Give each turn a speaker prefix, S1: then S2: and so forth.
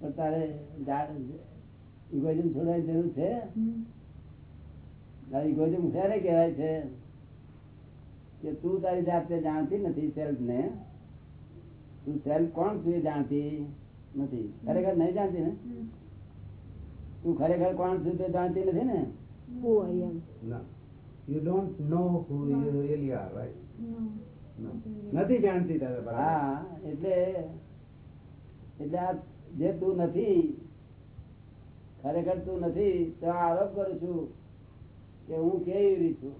S1: પણ તારે ઇગોઇઝમ છોડવાની જરૂર છે ઇગોઇઝમ ક્યારે કહેવાય છે કે તું તારી જાતે જાણતી નથી સેલ્ફ ને તું સેલ્ફ કોણ છું એ જાણતી નથી ખરેખર નહીં જાણતી ને તું ખરેખર કોણ છું તે જાણતી નથી ને
S2: Who I am.
S3: No. You don't know who you really are, right? No. નથી જાણતી તારે.
S1: હા એટલે એટલે આ જે તું નથી, ખરેખર તું નથી, તો આરોપ કરું છું કે હું કેવી છું?